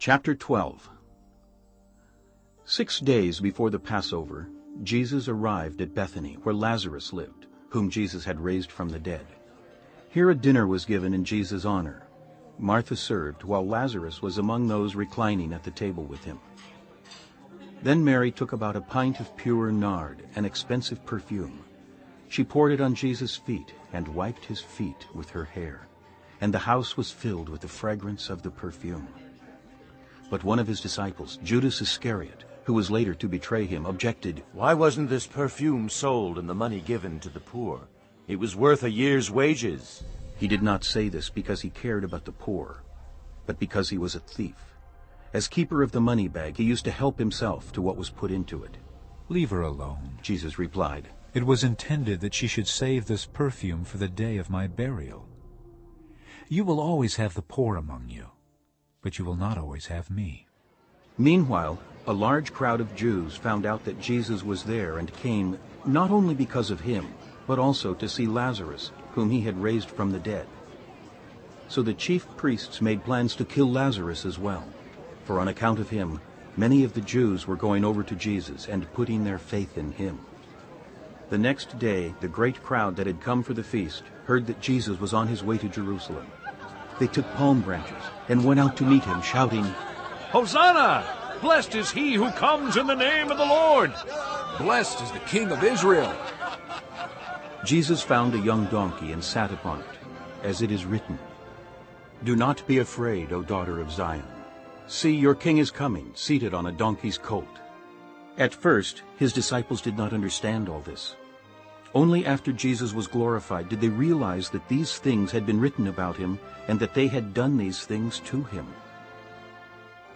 Chapter 12 Six days before the Passover, Jesus arrived at Bethany, where Lazarus lived, whom Jesus had raised from the dead. Here a dinner was given in Jesus' honor. Martha served, while Lazarus was among those reclining at the table with him. Then Mary took about a pint of pure nard, an expensive perfume. She poured it on Jesus' feet and wiped his feet with her hair, and the house was filled with the fragrance of the perfume. But one of his disciples, Judas Iscariot, who was later to betray him, objected, Why wasn't this perfume sold and the money given to the poor? It was worth a year's wages. He did not say this because he cared about the poor, but because he was a thief. As keeper of the money bag, he used to help himself to what was put into it. Leave her alone. Jesus replied, It was intended that she should save this perfume for the day of my burial. You will always have the poor among you, but you will not always have me. Meanwhile, a large crowd of Jews found out that Jesus was there and came not only because of him, but also to see Lazarus, whom he had raised from the dead. So the chief priests made plans to kill Lazarus as well, for on account of him, many of the Jews were going over to Jesus and putting their faith in him. The next day, the great crowd that had come for the feast heard that Jesus was on his way to Jerusalem. They took palm branches and went out to meet him, shouting, Hosanna! Blessed is he who comes in the name of the Lord! Blessed is the King of Israel! Jesus found a young donkey and sat upon it, as it is written, Do not be afraid, O daughter of Zion. See, your king is coming, seated on a donkey's colt. At first, his disciples did not understand all this. Only after Jesus was glorified did they realize that these things had been written about him and that they had done these things to him.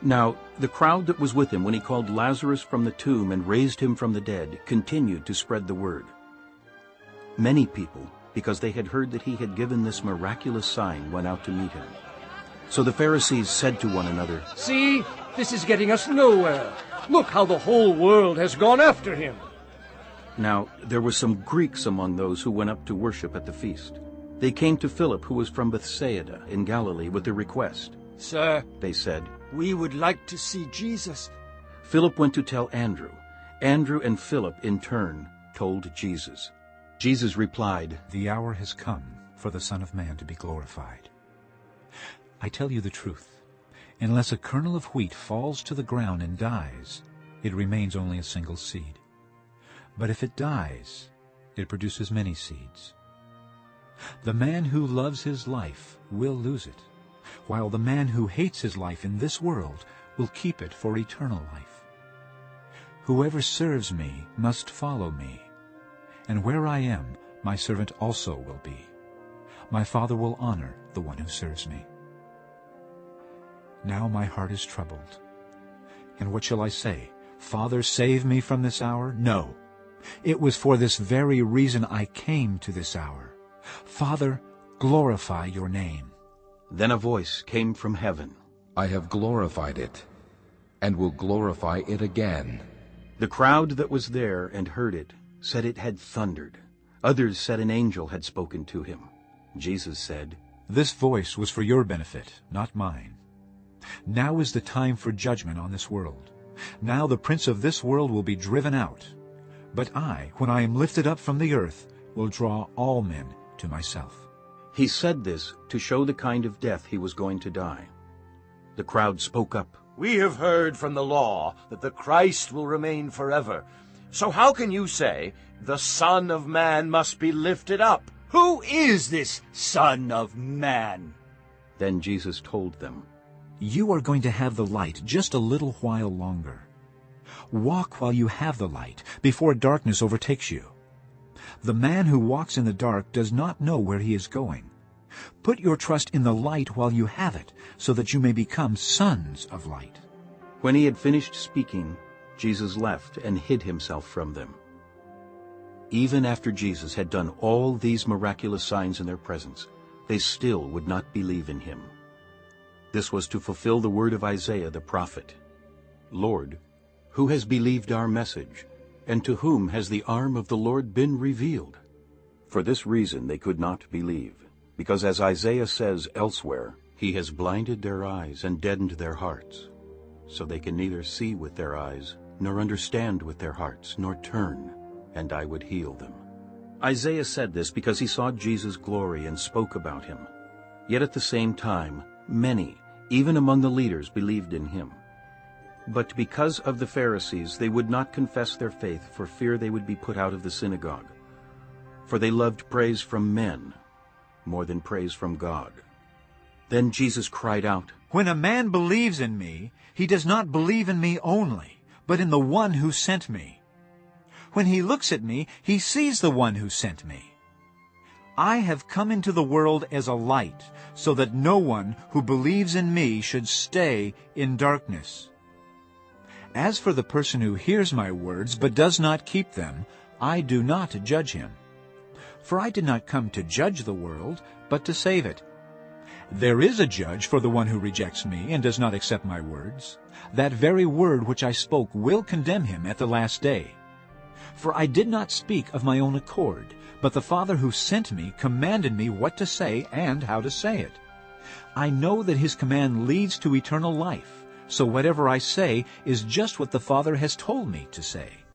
Now, the crowd that was with him when he called Lazarus from the tomb and raised him from the dead continued to spread the word. Many people, because they had heard that he had given this miraculous sign, went out to meet him. So the Pharisees said to one another, See, this is getting us nowhere. Look how the whole world has gone after him. Now there were some Greeks among those who went up to worship at the feast. They came to Philip, who was from Bethsaida in Galilee, with a request. Sir, They said, we would like to see Jesus. Philip went to tell Andrew. Andrew and Philip, in turn, told Jesus. Jesus replied, The hour has come for the Son of Man to be glorified. I tell you the truth. Unless a kernel of wheat falls to the ground and dies, it remains only a single seed. But if it dies, it produces many seeds. The man who loves his life will lose it, while the man who hates his life in this world will keep it for eternal life. Whoever serves me must follow me, and where I am, my servant also will be. My Father will honor the one who serves me. Now my heart is troubled. And what shall I say? Father, save me from this hour? No. It was for this very reason I came to this hour. Father, glorify your name. Then a voice came from heaven. I have glorified it, and will glorify it again. The crowd that was there and heard it said it had thundered. Others said an angel had spoken to him. Jesus said, This voice was for your benefit, not mine. Now is the time for judgment on this world. Now the prince of this world will be driven out. But I, when I am lifted up from the earth, will draw all men to myself. He said this to show the kind of death he was going to die. The crowd spoke up. We have heard from the law that the Christ will remain forever. So how can you say, the Son of Man must be lifted up? Who is this Son of Man? Then Jesus told them, You are going to have the light just a little while longer. Walk while you have the light, before darkness overtakes you. The man who walks in the dark does not know where he is going. Put your trust in the light while you have it, so that you may become sons of light. When he had finished speaking, Jesus left and hid himself from them. Even after Jesus had done all these miraculous signs in their presence, they still would not believe in him. This was to fulfill the word of Isaiah the prophet. Lord, who has believed our message, and to whom has the arm of the Lord been revealed? For this reason they could not believe, because as Isaiah says elsewhere, He has blinded their eyes and deadened their hearts, so they can neither see with their eyes, nor understand with their hearts, nor turn, and I would heal them. Isaiah said this because he saw Jesus' glory and spoke about him. Yet at the same time, many, even among the leaders, believed in him. But because of the Pharisees, they would not confess their faith for fear they would be put out of the synagogue. For they loved praise from men more than praise from God. Then Jesus cried out, When a man believes in me, he does not believe in me only, but in the one who sent me. When he looks at me, he sees the one who sent me. I have come into the world as a light, so that no one who believes in me should stay in darkness. As for the person who hears my words but does not keep them, I do not judge him. For I did not come to judge the world, but to save it. There is a judge for the one who rejects me and does not accept my words. That very word which I spoke will condemn him at the last day. For I did not speak of my own accord, but the Father who sent me commanded me what to say and how to say it. I know that his command leads to eternal life, so whatever I say is just what the Father has told me to say.